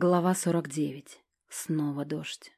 Глава 49. Снова дождь.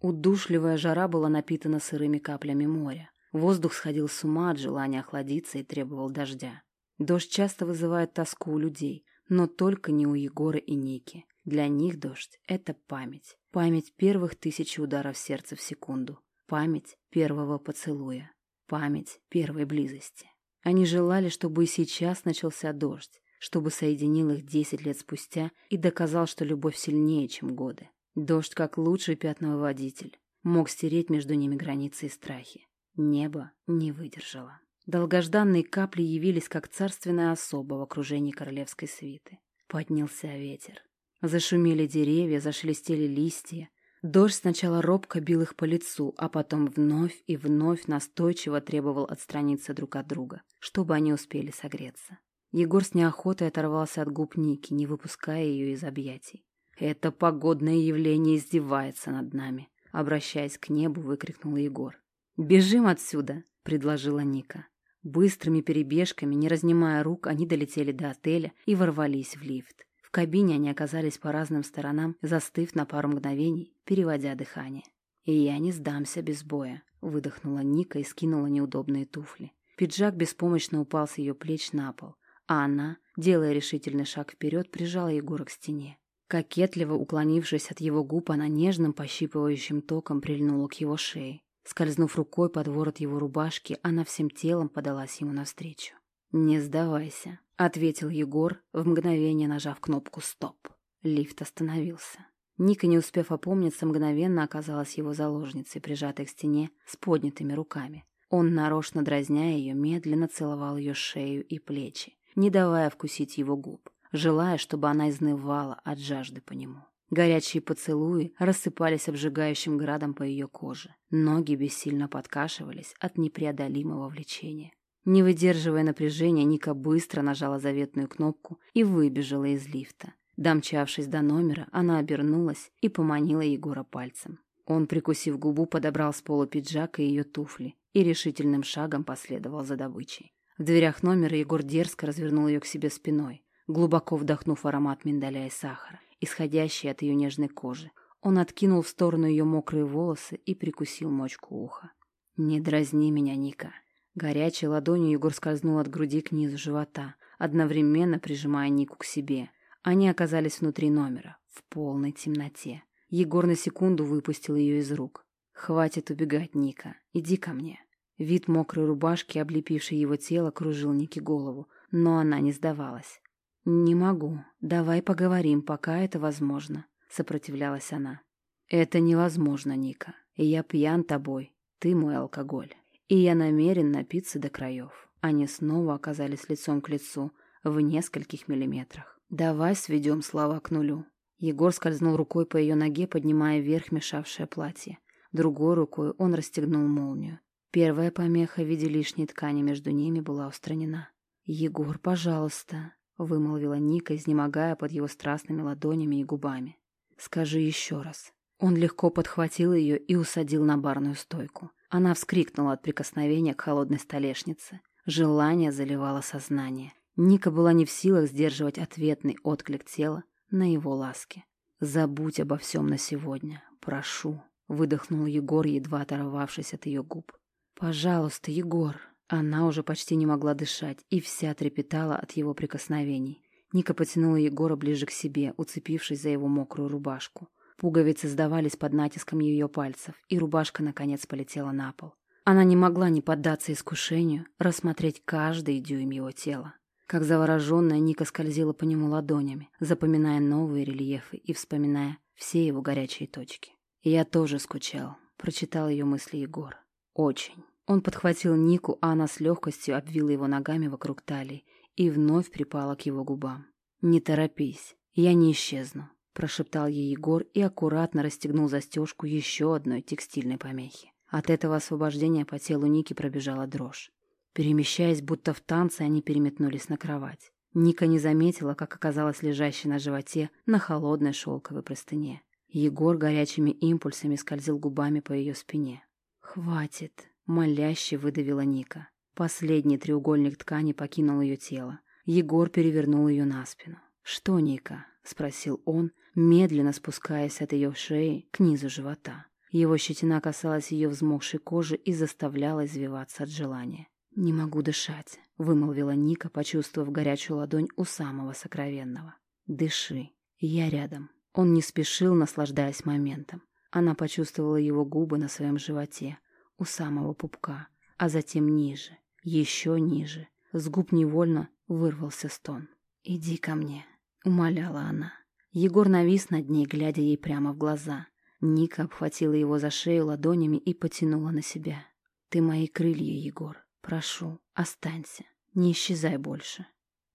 Удушливая жара была напитана сырыми каплями моря. Воздух сходил с ума от желания охладиться и требовал дождя. Дождь часто вызывает тоску у людей, но только не у Егора и Ники. Для них дождь — это память. Память первых тысячи ударов сердца в секунду. Память первого поцелуя. Память первой близости. Они желали, чтобы и сейчас начался дождь, чтобы соединил их десять лет спустя и доказал, что любовь сильнее, чем годы. Дождь, как лучший пятновыводитель, мог стереть между ними границы и страхи. Небо не выдержало. Долгожданные капли явились, как царственная особа в окружении королевской свиты. Поднялся ветер. Зашумели деревья, зашелестели листья. Дождь сначала робко бил их по лицу, а потом вновь и вновь настойчиво требовал отстраниться друг от друга, чтобы они успели согреться. Егор с неохотой оторвался от губ Ники, не выпуская ее из объятий. «Это погодное явление издевается над нами», — обращаясь к небу, выкрикнул Егор. «Бежим отсюда!» — предложила Ника. Быстрыми перебежками, не разнимая рук, они долетели до отеля и ворвались в лифт. В кабине они оказались по разным сторонам, застыв на пару мгновений, переводя дыхание. «И я не сдамся без боя», — выдохнула Ника и скинула неудобные туфли. Пиджак беспомощно упал с ее плеч на пол а она, делая решительный шаг вперед, прижала Егора к стене. Кокетливо уклонившись от его губ, она нежным пощипывающим током прильнула к его шее. Скользнув рукой под ворот его рубашки, она всем телом подалась ему навстречу. «Не сдавайся», — ответил Егор, в мгновение нажав кнопку «Стоп». Лифт остановился. Ника, не успев опомниться, мгновенно оказалась его заложницей, прижатой к стене с поднятыми руками. Он, нарочно дразня ее, медленно целовал ее шею и плечи не давая вкусить его губ, желая, чтобы она изнывала от жажды по нему. Горячие поцелуи рассыпались обжигающим градом по ее коже. Ноги бессильно подкашивались от непреодолимого влечения. Не выдерживая напряжения, Ника быстро нажала заветную кнопку и выбежала из лифта. Домчавшись до номера, она обернулась и поманила Егора пальцем. Он, прикусив губу, подобрал с пола пиджак и ее туфли и решительным шагом последовал за добычей. В дверях номера Егор дерзко развернул ее к себе спиной, глубоко вдохнув аромат миндаля и сахара, исходящий от ее нежной кожи. Он откинул в сторону ее мокрые волосы и прикусил мочку уха. «Не дразни меня, Ника». Горячей ладонью Егор скользнул от груди к низу живота, одновременно прижимая Нику к себе. Они оказались внутри номера, в полной темноте. Егор на секунду выпустил ее из рук. «Хватит убегать, Ника. Иди ко мне». Вид мокрой рубашки, облепившей его тело, кружил Нике голову, но она не сдавалась. «Не могу. Давай поговорим, пока это возможно», — сопротивлялась она. «Это невозможно, Ника. Я пьян тобой. Ты мой алкоголь. И я намерен напиться до краев». Они снова оказались лицом к лицу, в нескольких миллиметрах. «Давай сведем слова к нулю». Егор скользнул рукой по ее ноге, поднимая вверх мешавшее платье. Другой рукой он расстегнул молнию. Первая помеха в виде лишней ткани между ними была устранена. «Егор, пожалуйста», — вымолвила Ника, изнемогая под его страстными ладонями и губами. «Скажи еще раз». Он легко подхватил ее и усадил на барную стойку. Она вскрикнула от прикосновения к холодной столешнице. Желание заливало сознание. Ника была не в силах сдерживать ответный отклик тела на его ласки. «Забудь обо всем на сегодня, прошу», — выдохнул Егор, едва оторвавшись от ее губ. «Пожалуйста, Егор». Она уже почти не могла дышать и вся трепетала от его прикосновений. Ника потянула Егора ближе к себе, уцепившись за его мокрую рубашку. Пуговицы сдавались под натиском ее пальцев, и рубашка, наконец, полетела на пол. Она не могла не поддаться искушению, рассмотреть каждый дюйм его тела. Как завороженная, Ника скользила по нему ладонями, запоминая новые рельефы и вспоминая все его горячие точки. «Я тоже скучал», — прочитал ее мысли Егор. «Очень». Он подхватил Нику, а она с легкостью обвила его ногами вокруг талии и вновь припала к его губам. «Не торопись, я не исчезну», – прошептал ей Егор и аккуратно расстегнул застежку еще одной текстильной помехи. От этого освобождения по телу Ники пробежала дрожь. Перемещаясь, будто в танце, они переметнулись на кровать. Ника не заметила, как оказалась лежащей на животе на холодной шелковой простыне. Егор горячими импульсами скользил губами по ее спине. «Хватит», Моляще выдавила Ника. Последний треугольник ткани покинул ее тело. Егор перевернул ее на спину. «Что, Ника?» — спросил он, медленно спускаясь от ее шеи к низу живота. Его щетина касалась ее взмокшей кожи и заставляла извиваться от желания. «Не могу дышать», — вымолвила Ника, почувствовав горячую ладонь у самого сокровенного. «Дыши. Я рядом». Он не спешил, наслаждаясь моментом. Она почувствовала его губы на своем животе, у самого пупка, а затем ниже, еще ниже. С губ невольно вырвался стон. «Иди ко мне», — умоляла она. Егор навис над ней, глядя ей прямо в глаза. Ника обхватила его за шею ладонями и потянула на себя. «Ты мои крылья, Егор. Прошу, останься. Не исчезай больше.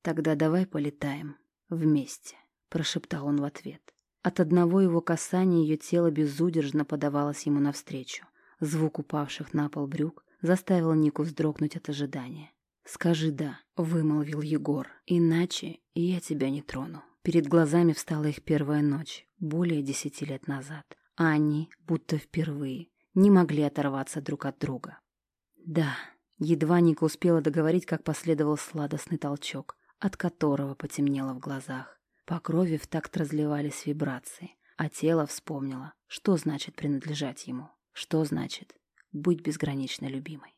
Тогда давай полетаем. Вместе», — прошептал он в ответ. От одного его касания ее тело безудержно подавалось ему навстречу. Звук упавших на пол брюк заставил Нику вздрогнуть от ожидания. «Скажи «да», — вымолвил Егор, — «иначе я тебя не трону». Перед глазами встала их первая ночь, более десяти лет назад, а они, будто впервые, не могли оторваться друг от друга. «Да», — едва Ника успела договорить, как последовал сладостный толчок, от которого потемнело в глазах. По крови в такт разливались вибрации, а тело вспомнило, что значит принадлежать ему, что значит быть безгранично любимой.